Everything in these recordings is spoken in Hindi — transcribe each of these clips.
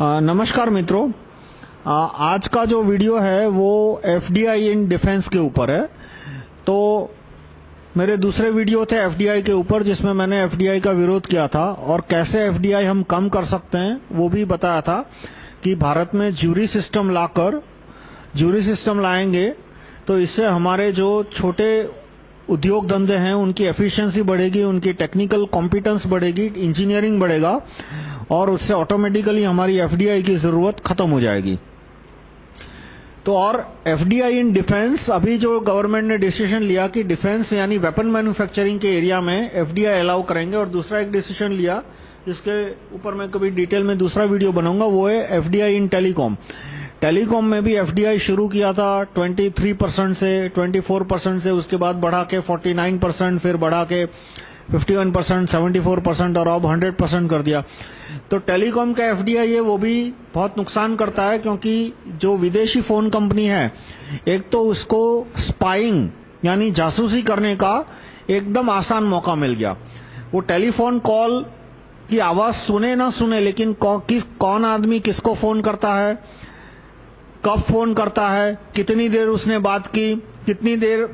नमस्कार मित्रों। आज का जो वीडियो है, वो एफडीआई इन डिफेंस के ऊपर है। तो मेरे दूसरे वीडियो थे एफडीआई के ऊपर, जिसमें मैंने एफडीआई का विरोध किया था, और कैसे एफडीआई हम कम कर सकते हैं, वो भी बताया था कि भारत में ज्यूरी सिस्टम लाकर, ज्यूरी सिस्टम लाएँगे तो इससे हमारे जो छोटे उद्योग धंधे हैं, उनकी एफिशिएंसी बढ़ेगी, उनकी टेक्निकल कॉम्पिटेंस बढ़ेगी इंजीनियरिंग बढ़ेगा और उससे ऑटोमेटिकली हमारी एफडीआई की ज़रूरत खत्म हो जाएगी। तो और एफडीआई इन डिफेंस अभी जो गवर्नमेंट ने डिसीज़न लिया कि डिफेंस यानी वेपन मैन्युफैक्चरिंग के एरिया में एफडीआई अलाउ करेंगे और दूसरा एक डिसीज़न लिया, जिसके ऊपर मैं कभी डिटेल में दूसरा वीडियो बनाऊँगा, वो है एफडीआई इन टेलीकॉम टेलीकॉम में भी एफडीआई शुरू किया था 23 परसेंट से 24 परसेंट से, उसके बाद बढ़ा के 49 परसेंट फिर बढ़ा के 51 परसेंट 74 परसेंट और अब 100 परसेंट कर दिया। तो टेलीकॉम का एफडीआई है, वो भी बहुत नुकसान करता है क्योंकि जो विदेशी फ़ोन कंपनी है, एक तो उसको स्पाइंग यानी जासूसी करने का एकदम आसान मौका मिल गया। वो टेलीफोन कॉल की आवाज़ सुने ना सुने, लेकिन किस, कौन आदमी किसको फ़ोन करता है, कब फ़ोन करता है, कितनी देर उसने बात की, कितनी देर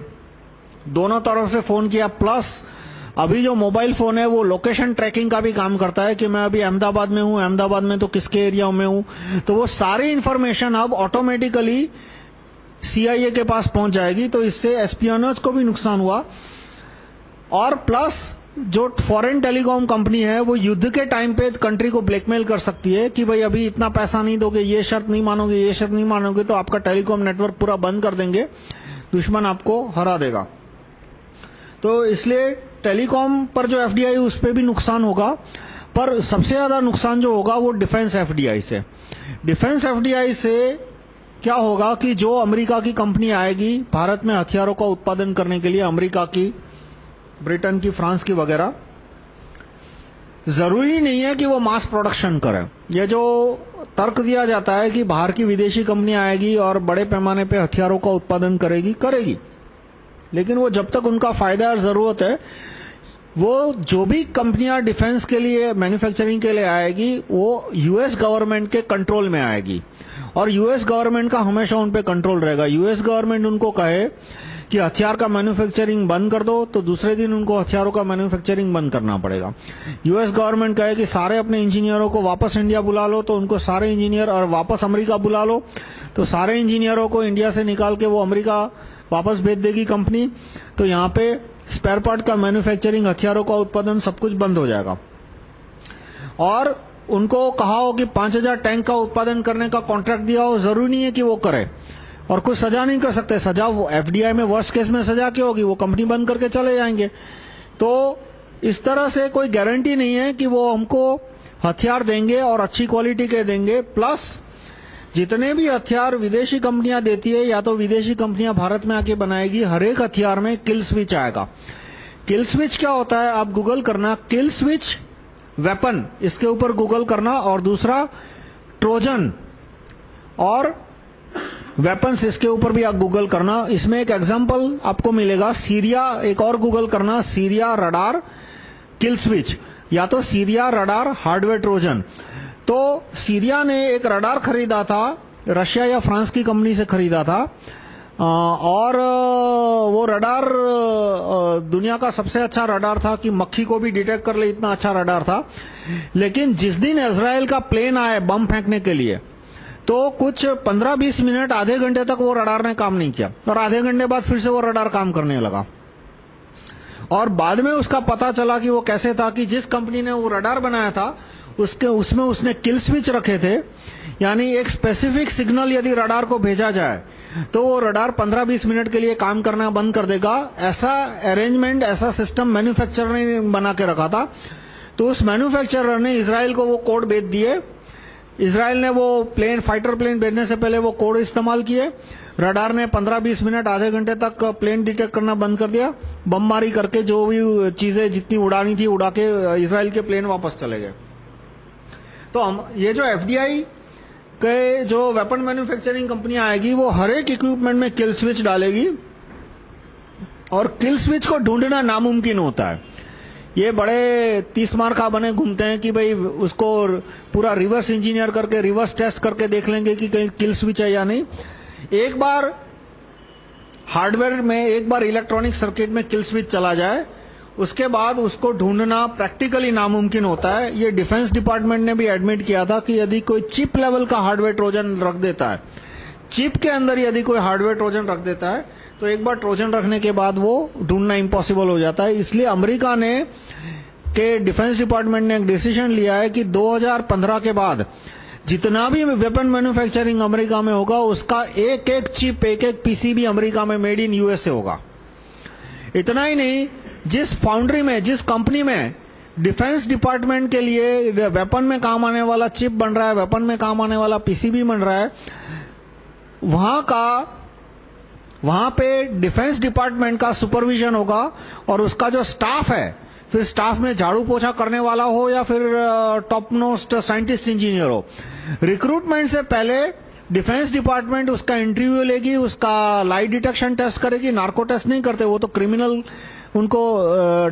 दोनों तरफ़ से फ़ोन किया, प्लस अभी जो मोबाइल फ़ोन है, वो लोकेशन ट्रैकिंग का भी काम करता है कि मैं अभी अहमदाबाद में हूँ, अहमदाबाद में तो किसके एरिया में हूँ? तो वो सारी इंफॉर्मेशन अब ऑटोमेटिकली सीआईए के पास पहुँच जाएगी तो इससे एसपीएनएस को भी नुकसान हुआ। और प्लस जो फॉरेन टेलीकॉम कंपनी है, वो युद्ध के टाइम पे कंट्री को ब्लैकमेल कर सकती है कि भाई अभी इतना पैसा नहीं दोगे, ये शर्त नहीं मानोगे, ये शर्त नहीं मानोगे तो आपका टेलीकॉम नेटवर्क पूरा बंद कर देंगे। दुश्मन आपको हरा देगा। तो इसलिए टेलीकॉम पर जो एफडीआई, उस पर भी नुकसान होगा। पर सबसे ज़्यादा नुकसान जो होगा, वो डिफेंस एफडीआई से। डिफेंस एफडीआई से क्या होगा कि जो अमेरिका की कंपनी आएगी, भारत में हथियारों का उत्पादन करने के लिए अमेरिका की, ब्रिटेन की, फ्रांस की वगैरह, ज़रूरी नहीं है कि वो मास प्रोडक्शन करे। ये जो तर्क दिया जाता है कि बाहर की विदेशी कंपनी आएगी और बड़े पैमाने पे हथियारों का उत्पादन करेगी करेगी। लेकिन वो जब तक उनका फ़ायदा और ज़रूरत है, वो जो भी कंपनियाँ डिफेंस के लिए मैन्युफैक्चरिंग के लिए आएगी, वो यूएस गवर्नमेंट के कंट्रोल में आएगी। और यूएस गवर्नमेंट का हमेशा उन पे कंट्रोल रहेगा। यूएस गवर्नमेंट उनको कहे कि हथियार का मैन्युफैक्चरिंग बंद कर दो तो दूसरे दिन उनको हथियारों का मैन्युफैक्चरिंग बंद करना पड़ेगा। यूएस गवर्नमेंट कहे कि सारे अपने इंजीनियरों को वापस इंडिया बुला लो तो उनको सारे इंजीनियर और वापस अमेरिका बुला लो। तो सारे इंजीनियरों को इंडिया से निकाल के वो अमेरिका वापस भेज देगी कंपनी तो यहाँ पे स्पेयर पार्ट का मैन्युफैक्चरिंग हथियारों का उत्पादन सब कुछ बंद हो जाएगा। और उनको कहा हो कि 5000 टैंक का उत्पादन करने का कॉन्ट्रैक्ट दिया हो, ज़रूरी नहीं है कि वो करे। और कुछ सजा नहीं कर सकते। सजा वो एफडीआई में वर्स्ट केस में सजा क्या होगी, वो कंपनी बंद करके चले जाएँगे। तो इस तरह से कोई गारंटी नहीं है कि वो हमको हथियार देंगे और अच्छी क्वालिटी के देंगे। प्लस जितने भी हथियार विदेशी कंपनियाँ देती है, या तो विदेशी कंपनियाँ भारत में आके बनाएगी, हर एक हथियार में किल स्विच आएगा। किल स्विच क्या होता है? आप गूगल करना, किल स्विच वेपन इसके ऊपर गूगल करना, और दूसरा ट्रोजन, और वेपन्स इसके ऊपर भी आप गूगल करना। इसमें एक एग्जांपल आपको मिलेगा सीरिया एक और गूगल करना सीरिया रडार किल स्विच, या तो सीरिया रडार हार्डवेयर ट्रोजन। तो सीरिया ने एक रडार खरीदा था, रशिया या फ्रांस की कंपनी से खरीदा था। और वो रडार दुनिया का सबसे अच्छा रडार था कि मक्खी को भी डिटेक्ट कर ले, इतना अच्छा रडार था। लेकिन जिस दिन इसराइल का प्लेन आए बम फेंकने के लिए तो कुछ 15-20 मिनट, आधे घंटे तक वो रडार ने काम नहीं किया। और आधे घंटे बाद फिर से वो रडार काम करने लगा। और बाद में उसका पता चला कि वो कैसे था कि जिस कंपनी ने वो रडार बनाया था उसके, उसमें उसने किल स्विच रखे थे। यानी एक स्पेसिफिक सिग्नल यदि रडार को भेजा जाए तो वो रडार 15-20 मिनट के लिए काम करना बंद कर देगा। ऐसा अरेंजमेंट ऐसा सिस्टम मैन्युफैक्चरर ने बना के रखा था। तो उस मैन्युफैक्चरर ने इसराइल को वो कोड भेज दिए। इसराइल ने वो प्लेन फाइटर प्लेन भेजने से पहले वो कोड इस्तेमाल किए। रडार ने 15-20 मिनट, आधे घंटे तक प्लेन डिटेक्ट करना बंद कर दिया। बमबारी करके जो भी चीज़ें जितनी उड़ानी थी, उड़ा के इसराइल के प्लेन वापस चले गए। तो हम, ये जो एफडीआई के जो वेपन मैन्युफैक्चरिंग कंपनियाँ आएगी, वो हर एक इक्विपमेंट में किल स्विच डालेगी और किल स्विच को ढूंढना नामुमकिन होता है। ये बड़े तीस मार का बने घूमते हैं कि भाई उसको पूरा रिवर्स इंजीनियर करके रिवर्स टेस्ट करके देख लेंगे कि कहीं किल स्विच है या नहीं। एक बार हार्डवेयर में, एक बार इलेक्ट्रॉनिक सर्किट में किल स्विच चला जाए उसके बाद उसको ढूंढना प्रैक्टिकली नामुमकिन होता है। ये डिफेंस डिपार्टमेंट ने भी एडमिट किया था कि यदि कोई चिप लेवल का हार्डवेयर ट्रोजन रख देता है चिप के अंदर यदि कोई हार्डवेयर ट्रोजन रख देता है तो एक बार ट्रोजन रखने के बाद वो ढूंढना इम्पॉसिबल हो जाता है। इसलिए अमेरिका ने के डिफेंस डिपार्टमेंट ने एक डिसीज़न लिया है कि 2015 के बाद जितना भी वेपन मैन्युफैक्चरिंग अमेरिका में होगा, उसका एक एक चिप एक एक पीसीबी अमेरिका में मेड इन यूएसए होगा। इतना ही नहीं जिस फाउंड्री में, जिस कंपनी में डिफेंस डिपार्टमेंट के लिए वेपन में काम आने वाला चिप बन रहा है वेपन में काम आने वाला पीसीबी बन रहा है, वहाँ का, वहाँ पे डिफेंस डिपार्टमेंट का सुपरविजन होगा और उसका जो स्टाफ है, फिर स्टाफ में झाड़ू पोछा करने वाला हो या फिर टॉप मोस्ट साइंटिस्ट इंजीनियर हो। रिक्रूटमेंट से पहले डिफेंस डिपार्टमेंट उसका इंटरव्यू लेगी, उसका लाइट डिटेक्शन टेस्ट करेगी नार्को टेस्ट नहीं करते, वो तो क्रिमिनल उनको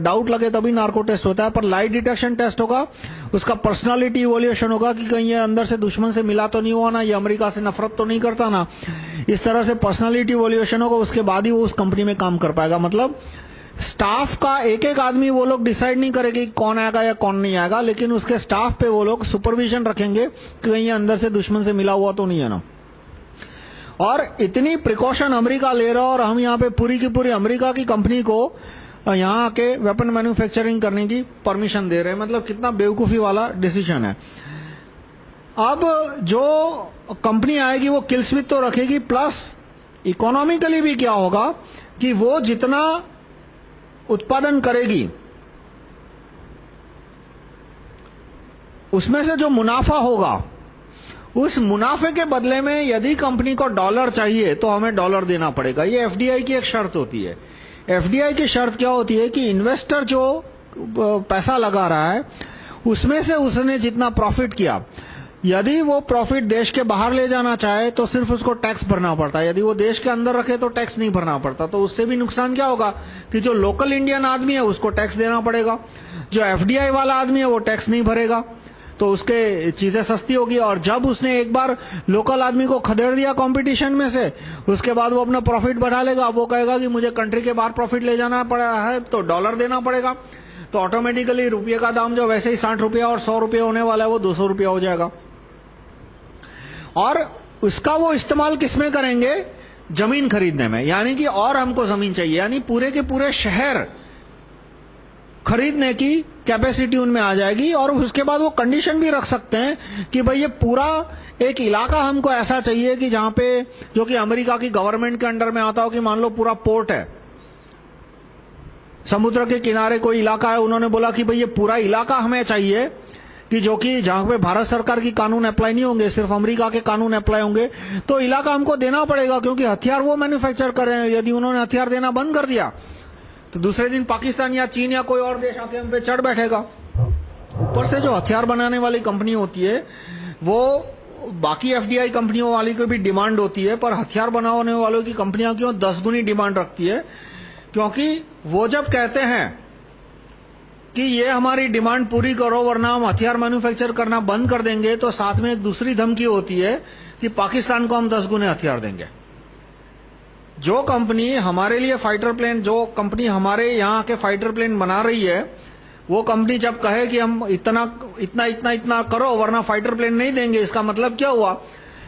डाउट लगे तभी नार्को टेस्ट होता है, पर लाइट डिटेक्शन टेस्ट होगा, उसका पर्सनालिटी इवोल्यूशन होगा कि कहीं ये अंदर से दुश्मन से मिला तो नहीं हुआ ना, ये अमेरिका से नफरत तो नहीं करता ना। इस तरह से पर्सनालिटी इवोल्यूशन होगा, उसके बाद ही वो उस कंपनी में काम कर पाएगा। मतलब स्टाफ का एक एक आदमी वो लोग डिसाइड नहीं करेंगे कि कौन आएगा या कौन नहीं आएगा, लेकिन उसके स्टाफ पे वो लोग सुपरविजन रखेंगे कि कहीं ये अंदर से दुश्मन से मिला हुआ तो नहीं है ना। और इतनी प्रिकॉशन अमेरिका ले रहा और हम यहाँ पे पूरी की पूरी अमेरिका की कंपनी को यहाँ आके वेपन मैन्युफैक्चरिंग करने की परमिशन दे रहे हैं। मतलब कितना बेवकूफ़ी वाला डिसीज़न है। अब जो कंपनी आएगी, वो किल स्विच तो रखेगी प्लस इकोनॉमिकली भी क्या होगा कि वो जितना उत्पादन करेगी, उसमें से जो मुनाफा होगा, उस मुनाफे के बदले में यदि कंपनी को डॉलर चाहिए तो हमें डॉलर देना पड़ेगा। ये एफडीआई की एक शर्त होती है। एफडीआई की शर्त क्या होती है कि इन्वेस्टर जो पैसा लगा रहा है, उसमें से उसने जितना प्रॉफिट किया, यदि वो प्रॉफिट देश के बाहर ले जाना चाहे तो सिर्फ़ उसको टैक्स भरना पड़ता है। यदि वो देश के अंदर रखे तो टैक्स नहीं भरना पड़ता। तो उससे भी नुकसान क्या होगा कि जो लोकल इंडियन आदमी है, उसको टैक्स देना पड़ेगा। जो एफडीआई वाला आदमी है, वो टैक्स नहीं भरेगा। तो उसके चीज़ें सस्ती होगी। और जब उसने एक बार लोकल आदमी को खदेड़ दिया कंपटीशन में से, उसके बाद वो अपना प्रॉफिट बढ़ा लेगा। वो कहेगा कि मुझे कंट्री के बाहर प्रॉफिट ले जाना पड़ा है तो डॉलर देना पड़ेगा। तो ऑटोमेटिकली रुपये का दाम जो वैसे ही साठ रुपया और सौ रुपया होने वाला है, वो दो सौ रुपया हो जाएगा। और उसका वो इस्तेमाल किसमें करेंगे? ज़मीन खरीदने में। यानी कि और हमको ज़मीन चाहिए। यानी पूरे के पूरे शहर खरीदने की कैपेसिटी उनमें आ जाएगी और उसके बाद वो कंडीशन भी रख सकते हैं कि भाई ये पूरा एक इलाका हमको ऐसा चाहिए कि जहाँ पे जो कि अमेरिका की गवर्नमेंट के अंडर में आता हो कि मान लो पूरा पोर्ट है। समुद्र के किनारे कोई इलाका है, उन्होंने बोला कि भाई ये पूरा इलाका हमें चाहिए कि जो कि जहाँ पे भारत सरकार की कानून अप्लाई नहीं होंगे, सिर्फ़ अमेरिका के कानून अप्लाई होंगे तो इलाका हमको देना पड़ेगा क्योंकि हथियार वो मैन्युफैक्चर कर रहे हैं। यदि उन्होंने हथियार देना बंद कर दिया तो दूसरे दिन पाकिस्तान या चीन या कोई और देश आके हम पे चढ़ बैठेगा। ऊपर से जो हथियार बनाने वाली कंपनी होती है, वो बाकी एफडीआई कंपनियों वाली को भी डिमांड होती है, पर हथियार बनाने वालों की कंपनियाँ क्यों दस गुनी डिमांड रखती है? क्योंकि वो जब कहते हैं कि ये हमारी डिमांड पूरी करो, वरना हम हथियार मैन्युफैक्चर करना बंद कर देंगे तो साथ में एक दूसरी धमकी होती है कि पाकिस्तान को हम दस गुने हथियार देंगे। जो कंपनी हमारे लिए फाइटर प्लेन जो कंपनी हमारे यहाँ के फाइटर प्लेन बना रही है वो कंपनी जब कहे कि हम इतना इतना इतना इतना करो वरना फाइटर प्लेन नहीं देंगे इसका मतलब क्या हुआ?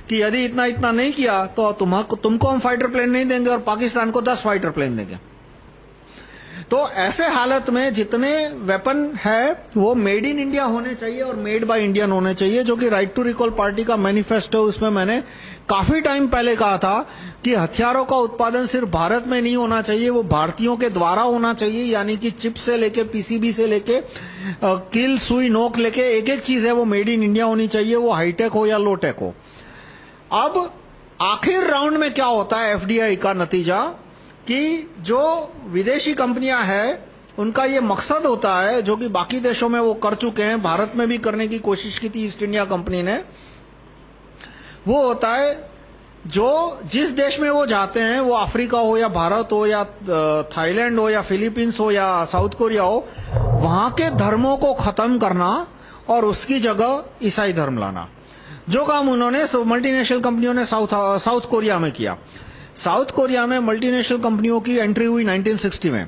कि यदि इतना इतना नहीं किया तो तुम, तुमको हम फाइटर प्लेन नहीं देंगे और पाकिस्तान को दस फाइटर प्लेन देंगे। तो ऐसे हालत में जितने वेपन है वो मेड इन इंडिया होने चाहिए और मेड बाय इंडियन होने चाहिए जो कि राइट टू रिकॉल पार्टी का मैनिफेस्टो उसमें मैंने काफ़ी टाइम पहले कहा था कि हथियारों का उत्पादन सिर्फ़ भारत में नहीं होना चाहिए, वो भारतीयों के द्वारा होना चाहिए, यानी कि चिप से लेके, पीसीबी से लेके किल, सुई, नोक लेके एक एक चीज़ है, वो मेड इन इंडिया होनी चाहिए, वो हाईटेक हो या लोटेक हो। अब आखिर राउंड में क्या होता है एफडीआई का नतीजा कि जो विदेशी कंपनियाँ हैं, उनका ये मकसद होता है, जो कि बाकी देशों में वो कर चुके हैं, भारत में भी करने की कोशिश की थी ईस्ट इंडिया कंपनी ने वो होता है जो जिस देश में वो जाते हैं, वो अफ्रीका हो या भारत हो या थाईलैंड हो या फिलीपींस हो या साउथ कोरिया हो, वहाँ के धर्मों को खत्म करना और उसकी जगह ईसाई धर्म लाना। जो काम उन्होंने मल्टीनेशनल कंपनियों ने साउथ साउथ कोरिया में किया। साउथ कोरिया में मल्टीनेशनल कंपनियों की एंट्री हुई 1960 में।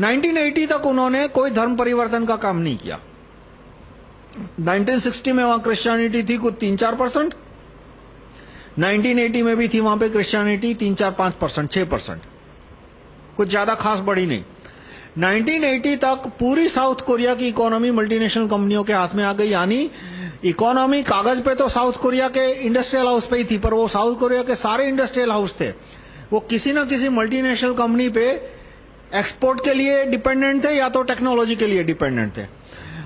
1980 तक उन्होंने कोई धर्म परिवर्तन का काम नहीं किया। 1960 में वहाँ क्रिश्चियनिटी थी कुछ तीन चार परसेंट। 1980 में भी थी वहाँ पे क्रिश्चियनिटी, तीन चार पाँच परसेंट, छह परसेंट। कुछ ज़्यादा खास बढ़ी नहीं। 1980 तक पूरी साउथ कोरिया की इकोनॉमी मल्टीनेशनल कंपनियों के हाथ में आ गई। यानी इकोनॉमी कागज़ पे तो साउथ कोरिया के इंडस्ट्रियल हाउस पे ही थी, पर वो साउथ कोरिया के सारे इंडस्ट्रियल हाउस थे। वो किसी न किसी मल्टीनेशनल कंपनी पे एक्सपोर्ट के लिए डिपेंडेंट थे या तो टेक्नोलॉजी के लिए डिपेंडेंट थे।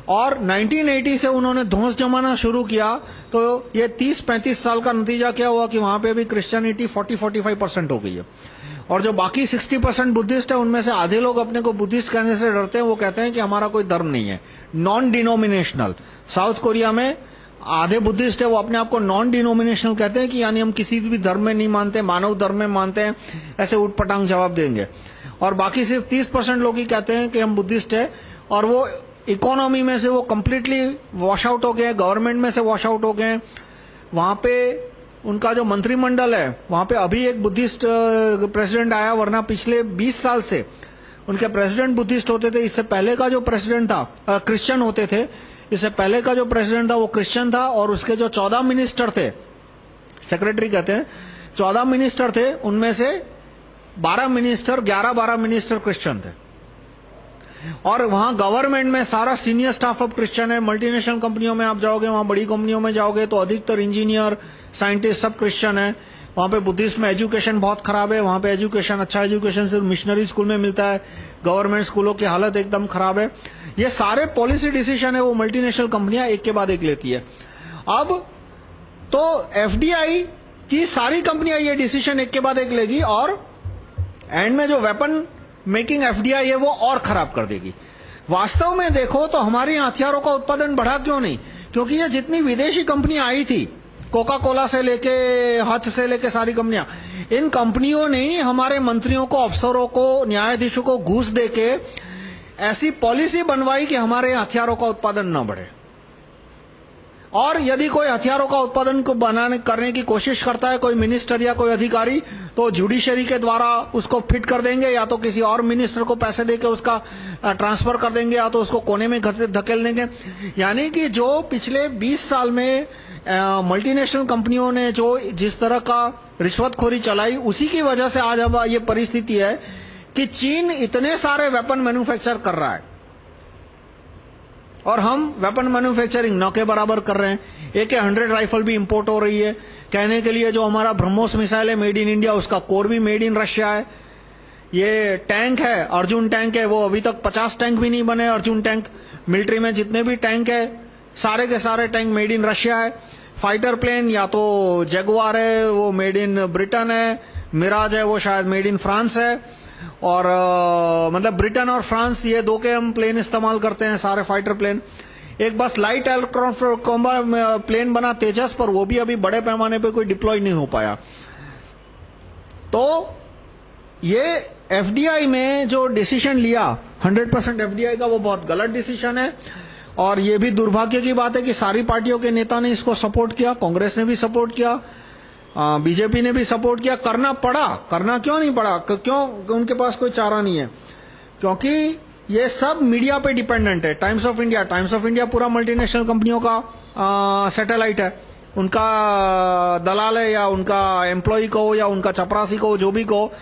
और 1980 से उन्होंने ध्वंस जमाना शुरू किया तो ये 30-35 साल का नतीजा क्या हुआ कि वहाँ पे अभी क्रिश्चियनिटी 40-45 परसेंट हो गई है। और जो बाकी 60 परसेंट बुद्धिस्ट है, उनमें से आधे लोग अपने को बुद्धिस्ट कहने से डरते हैं, वो कहते हैं कि हमारा कोई धर्म नहीं है। नॉन डिनोमिनेशनल साउथ कोरिया में आधे बुद्धिस्ट है, वो अपने आप को नॉन डिनोमिनेशनल कहते हैं कि यानी हम किसी भी धर्म में नहीं मानते, मानव धर्म में मानते हैं, ऐसे उठपटांग जवाब देंगे। और बाकी सिर्फ़ 30 परसेंट लोग ही कहते हैं कि हम बुद्धिस्ट है, और वो इकोनॉमी में से वो कम्प्लीटली वॉश आउट हो गए गवर्नमेंट में से वॉश आउट हो गए। वहाँ पे उनका जो मंत्रिमंडल है, वहाँ पे अभी एक बुद्धिस्ट प्रेसिडेंट आया, वरना पिछले 20 साल से उनके प्रेसिडेंट बुद्धिस्ट होते थे। इससे पहले का जो प्रेसिडेंट था क्रिश्चियन होते थे। इससे पहले का जो प्रेसिडेंट था, वो क्रिश्चियन था और उसके जो चौदह मिनिस्टर थे सेक्रेटरी कहते हैं, चौदह मिनिस्टर थे, उनमें से बारह मिनिस्टर ग्यारह बारह मिनिस्टर क्रिश्चियन थे। और वहाँ गवर्नमेंट में सारा सीनियर स्टाफ अब क्रिश्चियन है। मल्टीनेशनल कंपनियों में आप जाओगे, वहाँ बड़ी कंपनियों में जाओगे तो अधिकतर इंजीनियर साइंटिस्ट सब क्रिश्चियन है। वहाँ पे बुद्धिस्ट में एजुकेशन बहुत खराब है। वहाँ पे एजुकेशन अच्छा एजुकेशन सिर्फ़ मिशनरी स्कूल में मिलता है। गवर्नमेंट स्कूलों की हालत एकदम खराब है। ये सारे पॉलिसी डिसीज़न है, वो मल्टीनेशनल कंपनियाँ एक के बाद एक लेती है। अब तो एफडीआई की सारी कंपनियाँ ये डिसीज़न एक के बाद एक लेगी और एंड में जो वेपन मेकिंग एफडीआई है, वो और खराब कर देगी। वास्तव में देखो तो हमारे हथियारों का उत्पादन बढ़ा क्यों नहीं? क्योंकि ये जितनी विदेशी कंपनियाँ आई थी कोका कोला से लेके हथ से लेके सारी कंपनियाँ, इन कंपनियों ने हमारे मंत्रियों को, अफसरों को, न्यायाधीशों को घूस देके ऐसी पॉलिसी बनवाई कि हमारे हथियारों का उत्पादन न बढ़े। और यदि कोई हथियारों का उत्पादन को बनाने, करने की कोशिश करता है, कोई मिनिस्टर या कोई अधिकारी तो जुडिशरी के द्वारा उसको फिट कर देंगे, या तो किसी और मिनिस्टर को पैसे देके उसका ट्रांसफ़र कर देंगे, या तो उसको कोने में धकेल देंगे। यानी कि जो पिछले 20 साल में मल्टीनेशनल कंपनियों ने जो जिस तरह का रिश्वतखोरी चलाई, उसी की वजह से आज अब ये परिस्थिति है कि चीन इतने सारे वेपन मैन्युफैक्चर कर रहा है। और हम वेपन मैन्युफैक्चरिंग न के बराबर कर रहे हैं। ए के हंड्रेड राइफल भी इंपोर्ट हो रही है। कहने के लिए जो हमारा ब्रह्मोस मिसाइल है मेड इन इंडिया उसका कोर भी मेड इन रशिया है। ये टैंक है अर्जुन टैंक है, वो अभी तक 50 टैंक भी नहीं बने। अर्जुन टैंक मिलिट्री में जितने भी टैंक है, सारे के सारे टैंक मेड इन रशिया है। फाइटर प्लेन या तो जेगुआर है, वो मेड इन ब्रिटेन है। मिराज है, वो शायद मेड इन फ्रांस है। और आ, मतलब ब्रिटेन और फ्रांस ये दो के हम प्लेन इस्तेमाल करते हैं सारे फाइटर प्लेन एक बस लाइट एयरक्राफ्ट प्लेन बना तेजस पर वो भी अभी बड़े पैमाने पे कोई डिप्लॉय नहीं हो पाया। तो ये एफडीआई में जो डिसीज़न लिया 100 परसेंट एफडीआई का वो बहुत गलत डिसीज़न है। और ये भी दुर्भाग्य की बात है कि सारी पार्टियों के नेता ने इसको सपोर्ट किया कांग्रेस ने भी सपोर्ट किया। बीजेपी ने भी सपोर्ट किया। करना पड़ा। करना क्यों नहीं पड़ा? क्यों? उनके पास कोई चारा नहीं है। क्योंकि ये सब मीडिया पे डिपेंडेंट है। Times of India. Times of India पूरा मल्टीनेशनल कंपनियों का सैटेलाइट है। उनका दलाल है या उनका एम्प्लॉय को या उनका चपरासी को जो भी को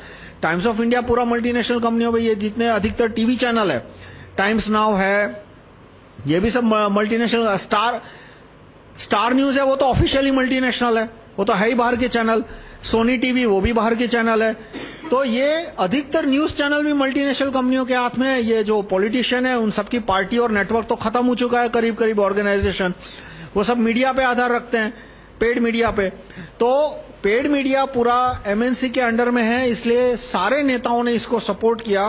टाइम्स ऑफ़ इंडिया पूरा मल्टीनेशनल कंपनियों में ये जितने अधिकतर टीवी चैनल है, टाइम्स नाउ है, ये भी सब मल्टीनेशनल, स्टार स्टार न्यूज़ है, वो तो ऑफिशियली मल्टीनेशनल है। वो तो है ही बाहर के चैनल। सोनी टीवी, वो भी बाहर के चैनल है। तो ये अधिकतर न्यूज़ चैनल भी मल्टीनेशनल कंपनियों के हाथ में है। ये जो पॉलिटिशियन है, उन सबकी पार्टी और नेटवर्क तो खत्म हो चुका है करीब करीब ऑर्गेनाइजेशन वो सब मीडिया पे आधार रखते हैं पेड मीडिया पे। तो पेड मीडिया पूरा एमएनसी के अंडर में है, इसलिए सारे नेताओं ने इसको सपोर्ट किया।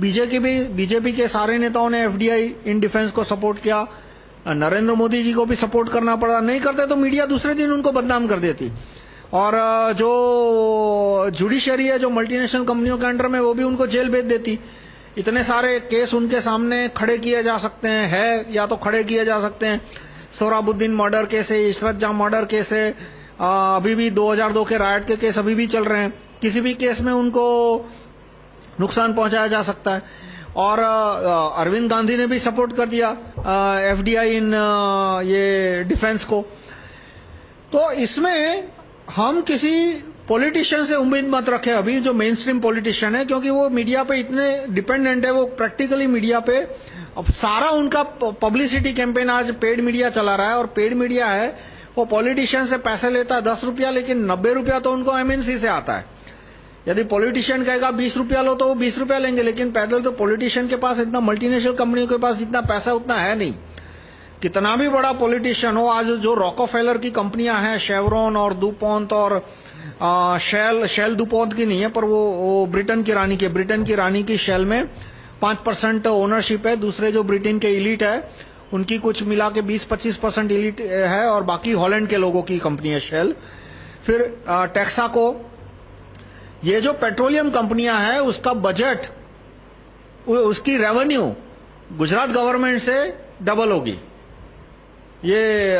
बीजेपी भी बीजेपी के सारे नेताओं ने एफडीआई इन डिफेंस को सपोर्ट किया। नरेंद्र मोदी जी को भी सपोर्ट करना पड़ा। नहीं करते तो मीडिया दूसरे दिन उनको बदनाम कर देती। और जो जुडिशरी है, जो मल्टीनेशनल कंपनियों के अंडर में, वो भी उनको जेल भेज देती। इतने सारे केस उनके सामने खड़े किए जा सकते हैं, है या तो खड़े किए जा सकते हैं। सोराबुद्दीन मर्डर केस है, इशरत जहाँ मर्डर केस है अभी भी 2002 के राइट के केस अभी भी चल रहे हैं। किसी भी केस में उनको नुकसान पहुँचाया जा सकता है। और अरविंद गांधी ने भी सपोर्ट कर दिया एफडीआई इन ये डिफेंस को। तो इसमें हम किसी पॉलिटिशियन से उम्मीद मत रखें, अभी जो मेन स्ट्रीम पॉलिटिशियन है, क्योंकि वो मीडिया पे इतने डिपेंडेंट है, वो प्रैक्टिकली मीडिया पे, अब सारा उनका पब्लिसिटी कैंपेन आज पेड मीडिया चला रहा है, और पेड मीडिया है, वो पॉलिटिशियन से पैसे लेता है, दस रुपया, लेकिन नब्बे रुपया तो उनको एमएनसी से आता है। यदि पॉलिटिशियन कहेगा बीस रुपया लो तो वो बीस रुपया लेंगे लेकिन पैदल तो पॉलिटिशियन के पास इतना मल्टीनेशनल कंपनियों के पास इतना पैसा उतना है नहीं। कितना भी बड़ा पॉलिटिशियन हो आज जो रॉकोफेलर की कंपनियाँ हैं शेवरॉन और दुपोंत और आ, शेल शेल दुपोंत की नहीं है पर वो, वो ब्रिटेन की रानी की ब्रिटेन की रानी की शेल में पाँच परसेंट ओनरशिप है दूसरे जो ब्रिटेन के इलीट है उनकी कुछ मिला के बीस पच्चीस परसेंट इलीट है और बाकी हॉलैंड के लोगों की कंपनी है शेल फिर टेक्साको ये जो पेट्रोलियम कंपनियाँ हैं, उसका बजट उसकी रेवेन्यू गुजरात गवर्नमेंट से डबल होगी। ये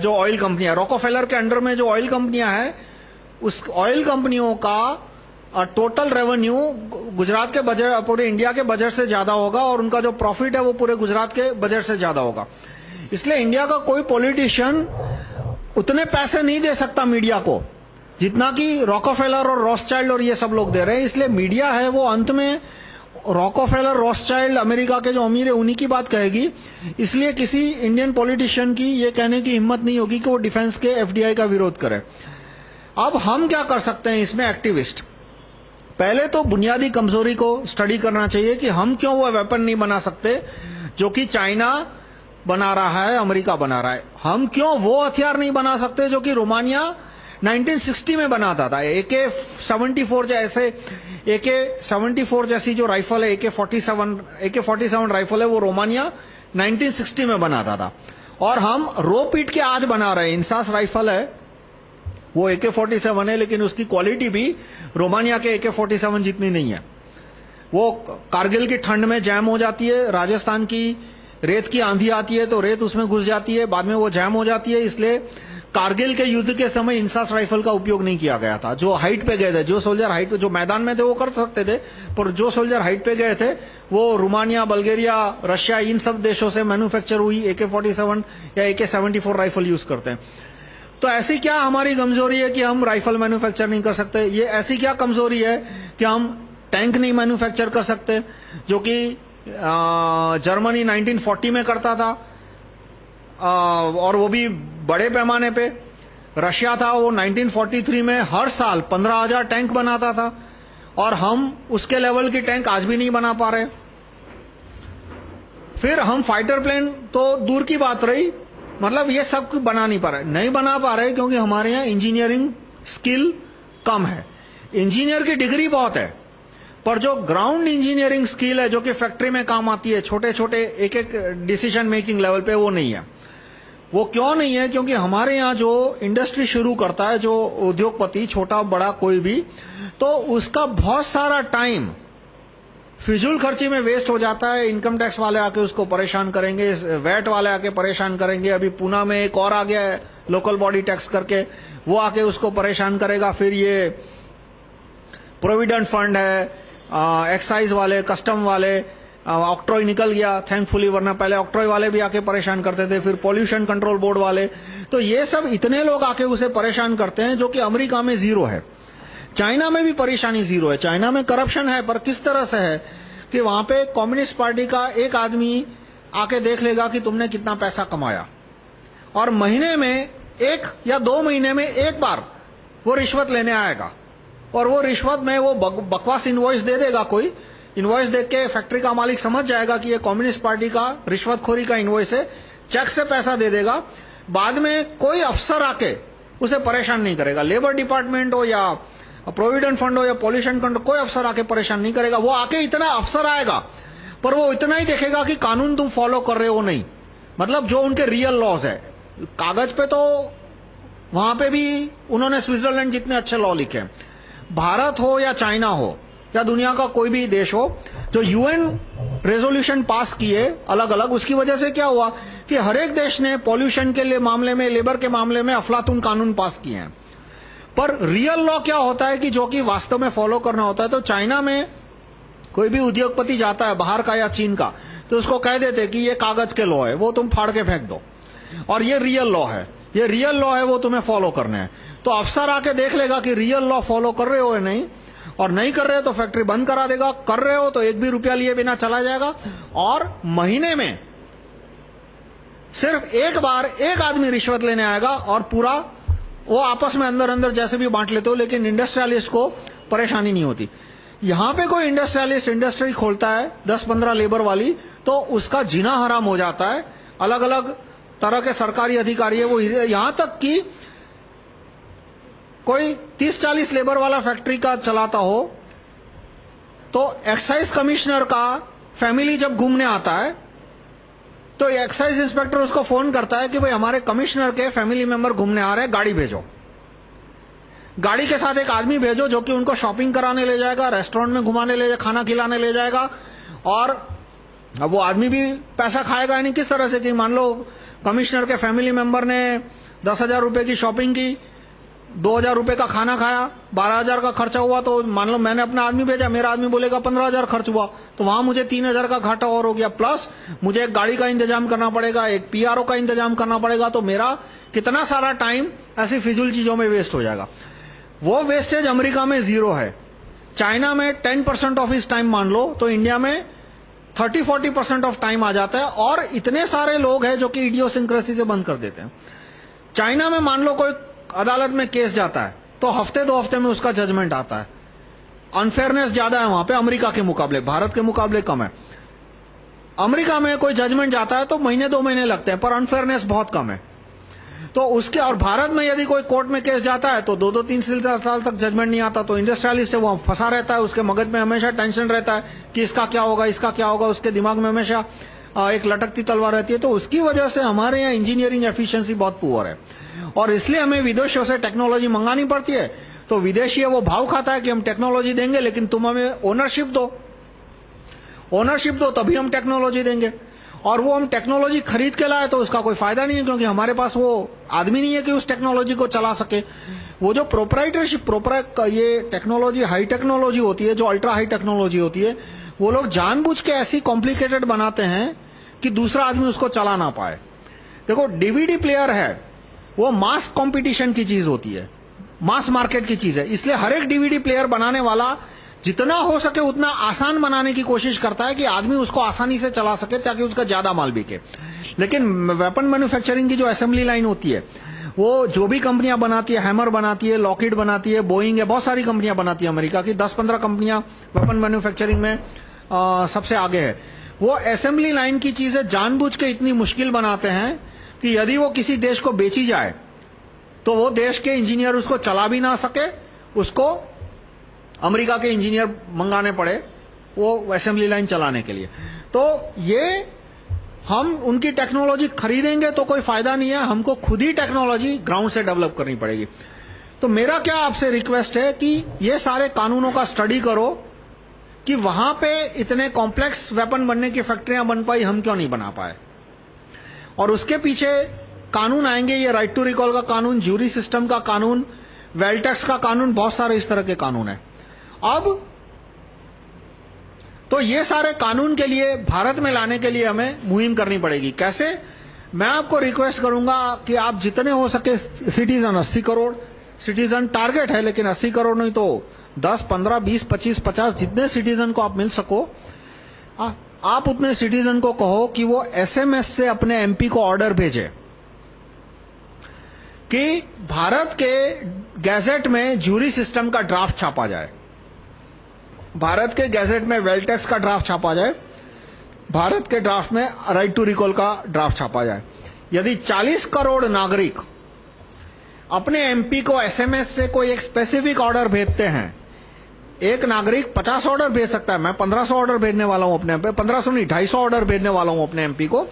जो ऑयल कंपनियाँ रॉकोफेलर के अंडर में जो ऑयल कंपनियाँ हैं, उस ऑयल कंपनियों का टोटल रेवेन्यू गुजरात के बजट पूरे इंडिया के बजट से ज़्यादा होगा और उनका जो प्रॉफिट है, वो पूरे गुजरात के बजट से ज़्यादा होगा। इसलिए इंडिया का कोई पॉलिटिशियन उतने पैसे नहीं दे सकता मीडिया को। जितना कि रॉकोफेलर और रॉसचाइल्ड और ये सब लोग दे रहे हैं, इसलिए मीडिया है वो अंत में रॉकोफेलर रॉसचाइल्ड अमेरिका के जो अमीर है, उन्हीं की बात कहेगी। इसलिए किसी इंडियन पॉलिटिशियन की ये कहने की हिम्मत नहीं होगी कि वो डिफेंस के एफडीआई का विरोध करे। अब हम क्या कर सकते हैं इसमें एक्टिविस्ट पहले तो बुनियादी कमज़ोरी को स्टडी करना चाहिए कि हम क्यों वो वेपन नहीं बना सकते, जो कि चाइना बना रहा है, अमेरिका बना रहा है। हम क्यों वो हथियार नहीं बना सकते, जो कि रोमानिया 1960 में बनाता था एके 74 जैसे एके 74 जैसी जो राइफल है एके 47 एके 47 राइफल है, वो रोमानिया 1960 में बनाता था और हम रो पीट के आज बना रहे हैं। इंसास राइफल है, वो एके 47 है, लेकिन उसकी क्वालिटी भी रोमानिया के एके 47 जितनी नहीं है। वो कारगिल की ठंड में जैम हो जाती है, राजस्थान की रेत की आंधी आती है तो रेत उसमें घुस जाती है, बाद में वो जैम हो जाती है, इसलिए कारगिल के युद्ध के समय इंसास राइफल का उपयोग नहीं किया गया था। जो हाइट पे गए थे, जो सोल्जर हाइट पे, जो मैदान में थे, वो कर सकते थे, पर जो सोल्जर हाइट पे गए थे, वो रोमानिया बल्गेरिया रशिया इन सब देशों से मैन्युफैक्चर हुई एके फोर्टी सेवन या AK seventy four rifle use करते हैं। तो ऐसी क्या हमारी कमज़ोरी है कि हम राइफल मैन्युफैक्चर नहीं कर सकते? ये ऐसी क्या कमज़ोरी है कि हम टैंक नहीं मैन्युफैक्चर कर सकते? जो कि जर्मनी 1940 में करता था और वो भी बड़े पैमाने पे। रशिया था वो 1943 में हर साल 15,000 टैंक बनाता था और हम उसके लेवल की टैंक आज भी नहीं बना पा रहे। फिर हम फाइटर प्लेन तो दूर की बात रही मतलब ये सब कुछ बना नहीं पा रहे। नहीं बना पा रहे क्योंकि हमारे यहाँ इंजीनियरिंग स्किल कम है। इंजीनियर की डिग्री बहुत है पर जो ग्राउंड इंजीनियरिंग स्किल है जो कि फैक्ट्री में काम आती है छोटे छोटे एक एक डिसीज़न मेकिंग लेवल पे वो नहीं है। वो क्यों नहीं है? क्योंकि हमारे यहाँ जो इंडस्ट्री शुरू करता है, जो उद्योगपति, छोटा, बड़ा, कोई भी तो उसका बहुत सारा टाइम फिजूल खर्ची में वेस्ट हो जाता है। इनकम टैक्स वाले आके उसको परेशान करेंगे वैट वाले आके परेशान करेंगे। अभी पूना में एक और आ गया है लोकल बॉडी टैक्स करके। वो आके उसको परेशान करेगा। फिर ये प्रोविडेंट फंड है एक्साइज वाले कस्टम वाले ऑक्ट्रॉय निकल गया थैंकफुली वरना पहले ऑक्ट्रॉय वाले भी आके परेशान करते थे, फिर पॉल्यूशन कंट्रोल बोर्ड वाले। तो ये सब इतने लोग आके उसे परेशान करते हैं जो कि अमेरिका में ज़ीरो है। चाइना में भी परेशानी ज़ीरो है। चाइना में करप्शन है, पर किस तरह से है कि वहाँ पे कम्युनिस्ट पार्टी का एक आदमी आके देख लेगा कि तुमने कितना पैसा कमाया। और महीने में एक या दो महीने में एक बार वो रिश्वत लेने आएगा। और वो रिश्वत में वो बकवास इनवॉइस दे देगा कोई इनवॉइस देख के फैक्ट्री का मालिक समझ जाएगा कि ये कम्युनिस्ट पार्टी का, रिश्वतखोरी का इनवॉइस है। चेक से पैसा दे देगा। बाद में कोई अफसर आके उसे परेशान नहीं करेगा। लेबर डिपार्टमेंट हो या प्रोविडेंट फंड हो या पॉल्यूशन कंट्रोल कोई अफसर आके परेशान नहीं करेगा। वो आके इतना अफसर आएगा, पर वो इतना ही देखेगा कि कानून तुम फॉलो कर रहे हो नहीं। मतलब जो उनके रियल लॉज है। कागज़ पे तो वहाँ पे भी उन्होंने स्विट्जरलैंड जितने अच्छे लॉ लिखे भारत हो या चाइना हो या दुनिया का कोई भी देश हो, जो यूएन रेजोल्यूशन पास किए अलग अलग उसकी वजह से क्या हुआ कि हर एक देश ने पॉल्यूशन के लिए मामले में लेबर के मामले में अफलातून कानून पास किए हैं। पर रियल लॉ क्या होता है कि जो कि वास्तव में फॉलो करना होता है तो चाइना में कोई भी उद्योगपति जाता है बाहर का या चीन का तो उसको कह देते कि ये कागज़ के लॉ है, वो तुम फाड़ के फेंक दो। और ये रियल लॉ है, ये रियल लॉ है, वो तुम्हें फॉलो करना है। तो अफसर आके देख लेगा कि रियल लॉ फॉलो कर रहे हो या नहीं। और नहीं कर रहे हो तो फैक्ट्री बंद करा देगा। कर रहे हो तो एक भी रुपया लिए बिना चला जाएगा। और महीने में सिर्फ़ एक बार एक आदमी रिश्वत लेने आएगा और पूरा वो आपस में अंदर अंदर जैसे भी बांट लेते हो, लेकिन इंडस्ट्रियलिस्ट को परेशानी नहीं होती। यहाँ पे कोई इंडस्ट्रियलिस्ट इंडस्ट्री खोलता है 10-15 लेबर वाली तो उसका जीना हराम हो जाता है। अलग अलग तरह के सरकारी अधिकारी है वो। यहाँ तक कि कोई 30-40 लेबर वाला फैक्ट्री का चलाता हो तो एक्साइज कमिश्नर का फैमिली जब घूमने आता है तो एक्साइज इंस्पेक्टर उसको फ़ोन करता है कि भाई हमारे कमिश्नर के फैमिली मेंबर घूमने आ रहे हैं, गाड़ी भेजो। गाड़ी के साथ एक आदमी भेजो जो कि उनको शॉपिंग कराने ले जाएगा रेस्टोरेंट में घुमाने ले जाएगा खाना खिलाने ले जाएगा, और अब वो आदमी भी पैसा खाएगा यानी किस तरह से कि मान लो कमिश्नर के फैमिली मेंबर ने दस हज़ार रुपए की शॉपिंग की दो हज़ार रुपए का खाना खाया, बारह हज़ार का खर्चा हुआ तो मान लो मैंने अपना आदमी भेजा, मेरा आदमी बोलेगा पंद्रह हज़ार खर्च हुआ तो वहाँ मुझे तीन हज़ार का घाटा और हो गया। प्लस मुझे एक गाड़ी का इंतज़ाम करना पड़ेगा, एक पीआरओ का इंतज़ाम करना पड़ेगा तो मेरा कितना सारा टाइम ऐसी फिजूल चीज़ों में वेस्ट हो जाएगा। वो वेस्टेज अमेरिका में ज़ीरो है। चाइना में टेन परसेंट ऑफ़ इस टाइम मान लो तो इंडिया में thirty forty percent of time आ जाता है और इतने सारे लोग हैं जो कि इडियोसिंक्रेसी से बंद कर देते हैं। चाइना में मान लो कोई अदालत में केस जाता है तो हफ़्ते दो हफ़्ते में उसका जजमेंट आता है। अनफेयरनेस ज़्यादा है वहाँ पे, अमेरिका के मुकाबले, भारत के मुकाबले कम है। अमेरिका में कोई जजमेंट जाता है तो महीने दो महीने लगते हैं, पर अनफेयरनेस बहुत कम है। तो उसके, और भारत में यदि कोई कोर्ट में केस जाता है तो दो दो तीन साल तक जजमेंट नहीं आता तो इंडस्ट्रियलिस्ट है, वो फंसा रहता है, उसके मगज में हमेशा टेंशन रहता है कि इसका क्या होगा, इसका क्या होगा, उसके दिमाग में हमेशा एक लटकती तलवार रहती है। तो उसकी वजह से हमारे यहाँ इंजीनियरिंग एफिशिएंसी बहुत पुअर है। और इसलिए हमें विदेशों से टेक्नोलॉजी मंगानी पड़ती है। तो विदेशी है, वो भाव खाता है कि हम टेक्नोलॉजी देंगे, लेकिन तुम हमें ओनरशिप दो। ओनरशिप दो, तभी हम टेक्नोलॉजी देंगे। और वो हम टेक्नोलॉजी खरीद के लाए तो उसका कोई फ़ायदा नहीं है, क्योंकि हमारे पास वो आदमी नहीं है कि उस टेक्नोलॉजी को चला सके। वो जो प्रोपराइटरशिप प्रोपरा ये टेक्नोलॉजी हाई टेक्नोलॉजी होती है, जो अल्ट्रा हाई टेक्नोलॉजी होती है, वो लोग जानबूझ के ऐसी कॉम्प्लिकेटेड बनाते हैं कि दूसरा आदमी उसको चला ना पाए। देखो डीवीडी प्लेयर है। वो मास कंपटीशन की चीज़ होती है। मास मार्केट की चीज़ है। इसलिए हर एक डीवीडी प्लेयर बनाने वाला जितना हो सके उतना आसान बनाने की कोशिश करता है कि आदमी उसको आसानी से चला सके ताकि उसका ज़्यादा माल बिके। लेकिन वेपन मैन्युफैक्चरिंग की जो असेंबली लाइन होती है वो जो भी कंपनियाँ बनाती है हैमर बनाती है लॉकेट बनाती है बोइंग है बहुत सारी कंपनियाँ बनाती है अमेरिका की। 10-15 कंपनियाँ वेपन मैन्युफैक्चरिंग में आ, सबसे आगे है। वो असेंबली लाइन की चीज़ें जानबूझ के इतनी मुश्किल बनाते हैं कि यदि वो किसी देश को बेची जाए तो वो देश के इंजीनियर उसको चला भी ना सके, उसको अमेरिका के इंजीनियर मंगाने पड़े, वो असेंबली लाइन चलाने के लिए। तो ये हम उनकी टेक्नोलॉजी खरीदेंगे तो कोई फ़ायदा नहीं है, हमको खुद ही टेक्नोलॉजी ग्राउंड से डेवलप करनी पड़ेगी। तो मेरा क्या आपसे रिक्वेस्ट है कि ये सारे कानूनों का स्टडी करो कि वहाँ पे इतने कॉम्प्लेक्स वेपन बनने की फैक्ट्रियाँ बन पाई, हम क्यों नहीं बना पाए? और उसके पीछे कानून आएँगे ये राइट टू रिकॉल का कानून ज्यूरी सिस्टम का कानून वेल टैक्स का कानून बहुत सारे इस तरह के कानून है। अब तो ये सारे कानून के लिए भारत में लाने के लिए हमें मुहिम करनी पड़ेगी। कैसे? मैं आपको रिक्वेस्ट करूँगा कि आप जितने हो सके सिटीजन 80 करोड़ सिटीजन टारगेट है लेकिन 80 करोड़ नहीं तो 10, 15, 20, 25, 50 जितने सिटीजन को आप मिल सको। आ, आप उतने सिटीजन को कहो कि वो एसएमएस से अपने एमपी को ऑर्डर भेजे कि भारत के गैजेट में जूरी सिस्टम का ड्राफ्ट छापा जाए। भारत के गैजेट में वेल्टेक्स का ड्राफ्ट छापा जाए। भारत के ड्राफ्ट में राइट टू रिकॉल का ड्राफ्ट छापा जाए। यदि 40 करोड़ नागरिक अपने एमपी को एसएमएस से कोई एक स्पेसिफिक ऑर्डर भेजते हैं एक नागरिक 50 ऑर्डर भेज सकता है। मैं 1500 ऑर्डर भेजने वाला हूँ अपने एमपी 1500 नहीं 250 ऑर्डर भेजने वाला हूँ अपने एमपी को।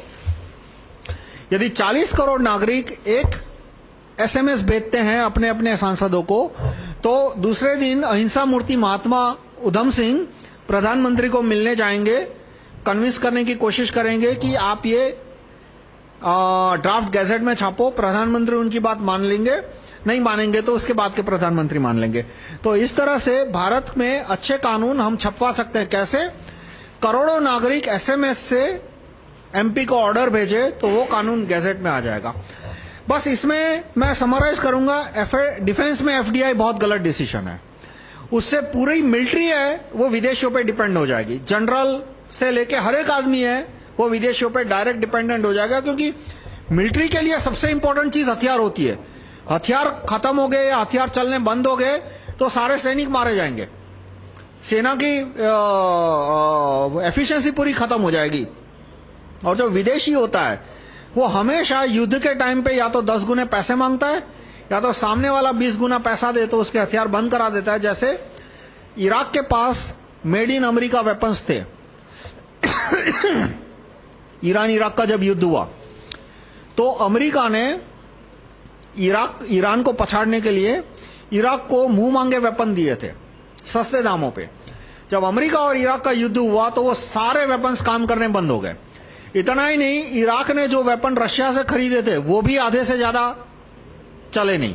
यदि 40 करोड़ नागरिक एक एसएमएस भेजते हैं अपने अपने सांसदों को तो दूसरे दिन अहिंसा मूर्ति महात्मा उधम सिंह प्रधानमंत्री को मिलने जाएँगे कन्विंस करने की कोशिश करेंगे कि आप ये ड्राफ्ट गैजेट में छापो, प्रधानमंत्री उनकी बात मान लेंगे। नहीं मानेंगे तो उसके बाद के प्रधानमंत्री मान लेंगे। तो इस तरह से भारत में अच्छे कानून हम छपवा सकते हैं। कैसे? करोड़ों नागरिक एसएमएस से एमपी को ऑर्डर भेजे तो वो कानून गैजेट में आ जाएगा। बस इसमें मैं समराइज करूँगा डिफेंस में एफडीआई बहुत गलत डिसीज़न है। उससे पूरी मिलिट्री है, वो विदेशियों पे डिपेंड हो जाएगी। जनरल से लेके हर एक आदमी है, वो विदेशियों पे डायरेक्ट डिपेंडेंट हो जाएगा, क्योंकि मिलिट्री के लिए सबसे इंपॉर्टेंट चीज़ हथियार होती है। हथियार खत्म हो गए या हथियार चलने बंद हो गए तो सारे सैनिक मारे जाएँगे। सेना की एफिशिएंसी पूरी खत्म हो जाएगी। और जो विदेशी होता है, वो हमेशा युद्ध के टाइम पे या तो दस गुने पैसे माँगता है, या तो सामने वाला बीस गुना पैसा दे तो उसके हथियार बंद करा देता है। जैसे इराक के पास मेड इन अमेरिका वेपन्स थे। ईरान इराक का जब युद्ध हुआ तो अमेरिका ने इराक, ईरान को पछाड़ने के लिए इराक को मुँह मांगे वेपन दिए थे, सस्ते दामों पे। जब अमेरिका और इराक का युद्ध हुआ तो वो सारे वेपन्स काम करने बंद हो गए। इतना ही नहीं, इराक ने जो वेपन रशिया से खरीदे थे, वो भी आधे से ज़्यादा चले नहीं।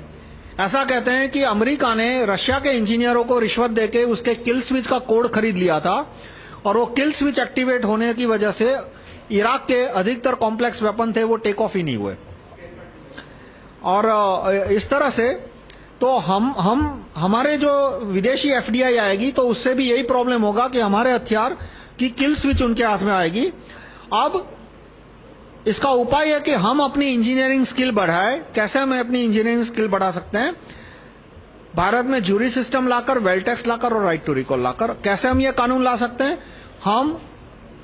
ऐसा कहते हैं कि अमेरिका ने रशिया के इंजीनियरों को रिश्वत देके उसके किल स्विच का कोड खरीद लिया था और वो किल स्विच एक्टिवेट होने की वजह से इराक के अधिकतर कॉम्प्लेक्स वेपन थे, वो टेक ऑफ़ ही नहीं हुए। और इस तरह से तो हम हम, हमारे जो विदेशी एफडीआई आएगी तो उससे भी यही प्रॉब्लम होगा कि हमारे हथियार की किल स्विच उनके हाथ में आएगी। अब, इसका उपाय है कि हम अपनी इंजीनियरिंग स्किल बढ़ाएँ। कैसे हम अपनी इंजीनियरिंग स्किल बढ़ा सकते हैं? भारत में जूरी सिस्टम लाकर, वेल टैक्स लाकर और राइट टू रिकॉल लाकर। कैसे हम ये कानून ला सकते हैं? हम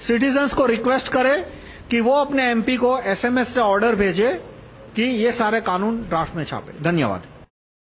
सिटीजन्स को रिक्वेस्ट करें कि वो अपने एमपी को एसएमएस से ऑर्डर भेजे। कि ये सारे कानून ड्राफ्ट में छापे। धन्यवाद।